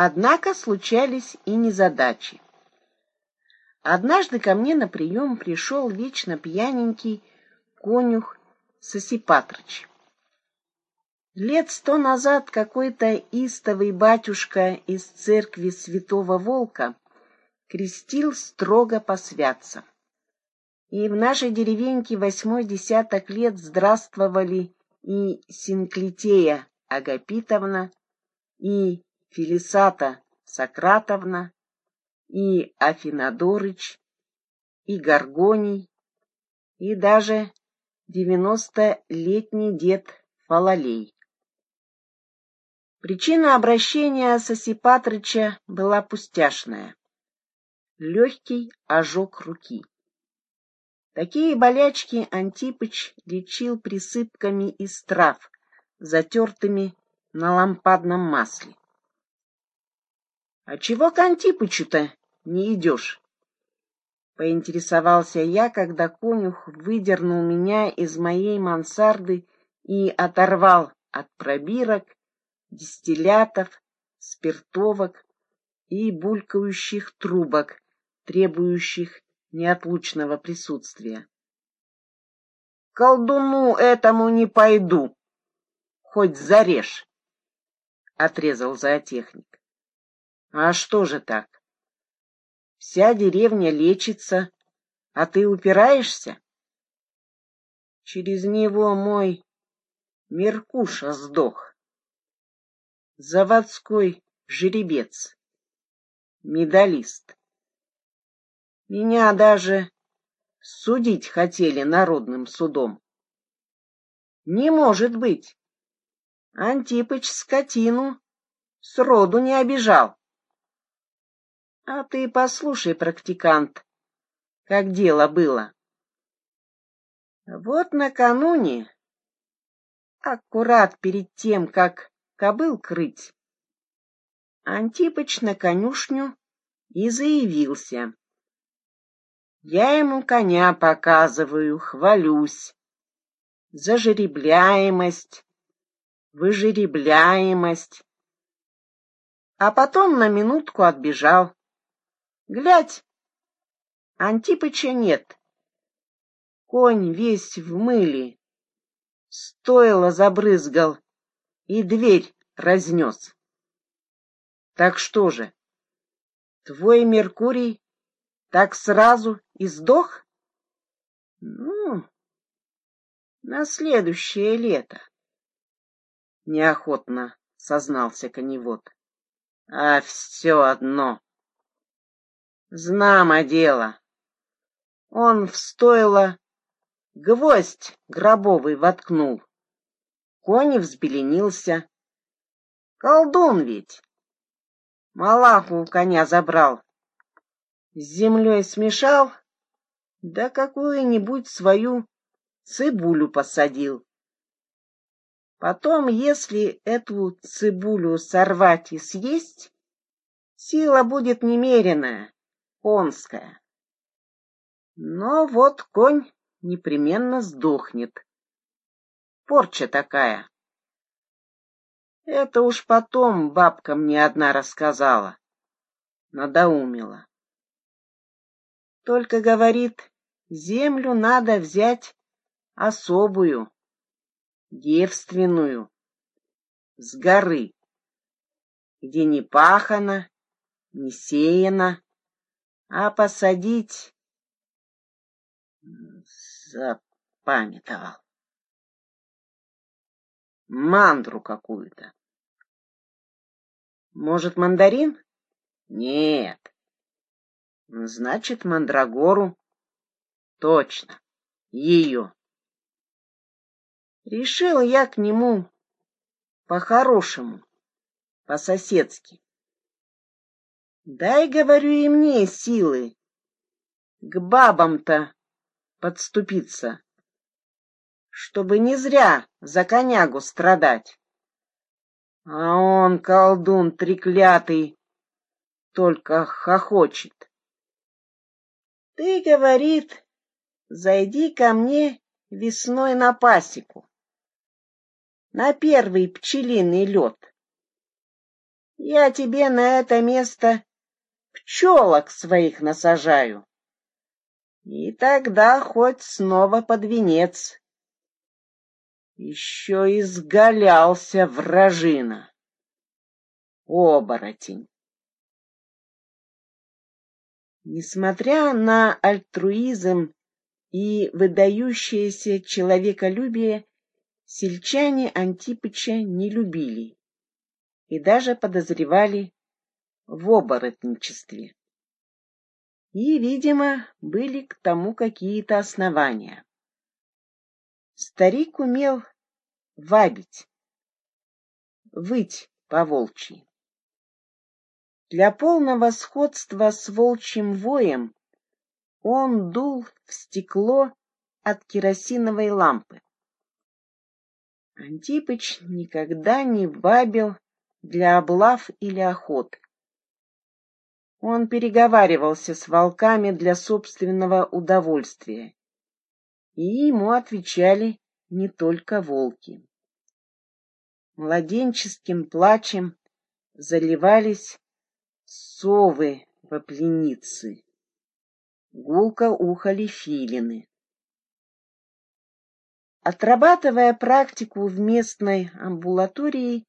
Однако случались и незадачи. Однажды ко мне на прием пришел вечно пьяненький конюх Сосипатрыч. Лет сто назад какой-то истовый батюшка из церкви Святого Волка крестил строго по святцам. И в нашей деревеньке восьмой десяток лет здравствовали и Синклитея Агапитовна, и Фелисата Сократовна, и Афинадорыч, и Горгоний, и даже девяностолетний дед Фалалей. Причина обращения Сосипатрыча была пустяшная. Легкий ожог руки. Такие болячки Антипыч лечил присыпками из трав, затертыми на лампадном масле. — А чего к Антипычу-то не идешь? Поинтересовался я, когда конюх выдернул меня из моей мансарды и оторвал от пробирок, дистиллятов, спиртовок и булькающих трубок, требующих неотлучного присутствия. «Колдуну этому не пойду, хоть зарежь!» — отрезал зоотехник. «А что же так? Вся деревня лечится, а ты упираешься? Через него мой Меркуша сдох. Заводской жеребец, медалист. Меня даже судить хотели народным судом. Не может быть. Антипыч скотину сроду не обижал. А ты послушай, практикант, как дело было. Вот накануне, аккурат перед тем, как кобыл крыть, Антипыч на конюшню и заявился. Я ему коня показываю, хвалюсь. Зажеребляемость, выжеребляемость. А потом на минутку отбежал. Глядь, Антипыча нет. Конь весь в мыле. Стоило забрызгал и дверь разнес. Так что же, твой Меркурий так сразу и сдох? Ну, на следующее лето. Неохотно сознался коневод. А все одно. Знамо дело. Он в стойло гвоздь гробовый воткнул. Конь взбеленился. Колдун ведь. Малаху коня забрал. С землей смешал, да какую-нибудь свою цибулю посадил. Потом, если эту цибулю сорвать и съесть, сила будет немеренная конская. Но вот конь непременно сдохнет. Порча такая. Это уж потом бабка мне одна рассказала. Надоумила. Только, говорит, землю надо взять особую, девственную, с горы, где не пахано, не сеяно, а посадить запамятовал. Мандру какую-то. Может, мандарин? Нет. Значит, мандрагору. Точно. Ее. Решил я к нему по-хорошему, по-соседски. Дай, говорю, и мне силы к бабам-то подступиться, чтобы не зря за конягу страдать. А он, колдун треклятый, только хохочет. Ты, говорит, зайди ко мне весной на пасеку, на первый пчелиный лед. Я тебе на это место пчелок своих насажаю. И тогда хоть снова под венец. Еще изгалялся вражина. Оборотень. Несмотря на альтруизм и выдающееся человеколюбие, сельчане Антипыча не любили и даже подозревали в оборотничестве. И, видимо, были к тому какие-то основания. Старик умел вабить, выть по-волчьи. Для полного сходства с волчьим воем он дул в стекло от керосиновой лампы. Антипыч никогда не вабил для облав или охоты. Он переговаривался с волками для собственного удовольствия, и ему отвечали не только волки. Младенческим плачем заливались совы во пленицы. Гулко ухали филины. Отрабатывая практику в местной амбулатории,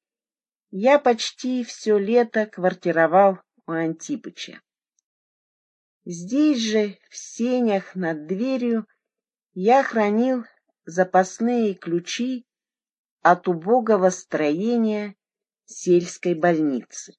я почти все лето квартировал у Антипыча. Здесь же, в сенях над дверью, я хранил запасные ключи от убогого строения сельской больницы.